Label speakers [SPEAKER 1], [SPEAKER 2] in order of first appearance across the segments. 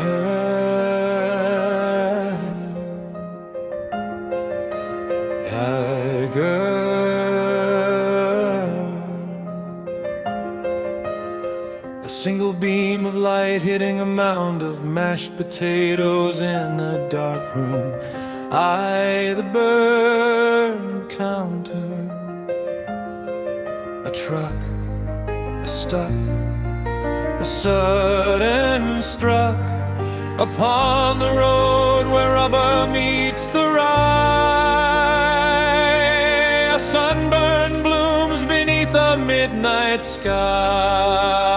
[SPEAKER 1] A single beam of light hitting a mound of mashed potatoes in the dark room. I, the bird counter. A truck, a stuck, a sudden struck upon the road where rubber meets the rye. A sunburn blooms beneath a midnight sky.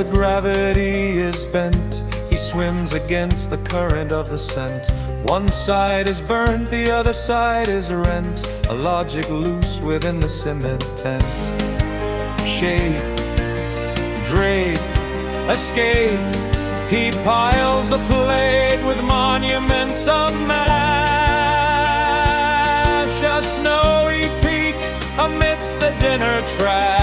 [SPEAKER 1] The gravity is bent. He swims against the current of the scent. One side is burnt, the other side is rent. A logic loose within the cement tent. Shape, drape, escape. He piles the plate with monuments of mash. A snowy peak amidst the dinner trash.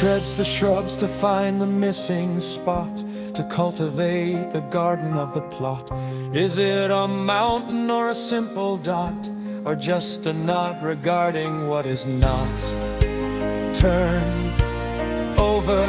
[SPEAKER 1] Shreds the shrubs to find the missing spot, to cultivate the garden of the plot. Is it a mountain or a simple dot, or just a knot regarding what is not? Turn over,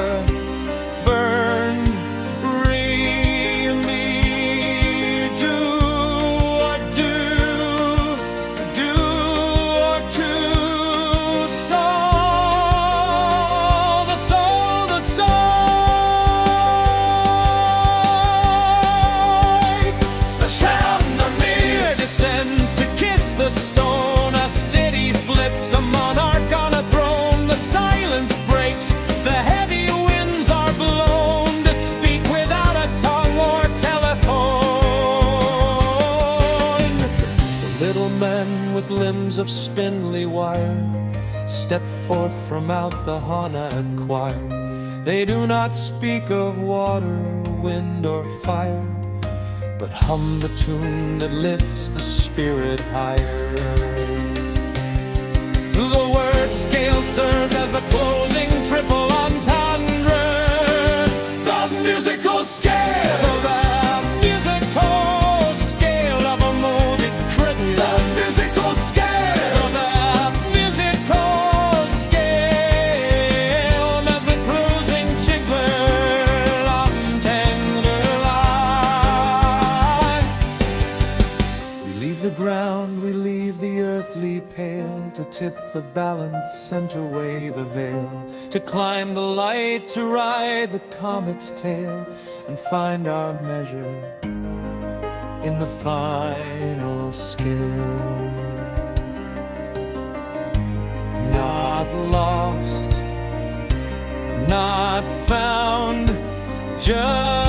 [SPEAKER 1] chandelier to kiss the stone. A city flips, a monarch on a throne. The silence breaks, the heavy winds are blown to speak without a tongue or telephone. The little men with limbs of spindly wire step forth from out the haunted choir. They do not speak of water, wind, or fire but hum the tune that lifts the spirit higher. The word scale serves as the closing triple to tip the balance and to weigh the veil, to climb the light, to ride the comet's tail, and find our measure in the final scale. Not lost, not found, just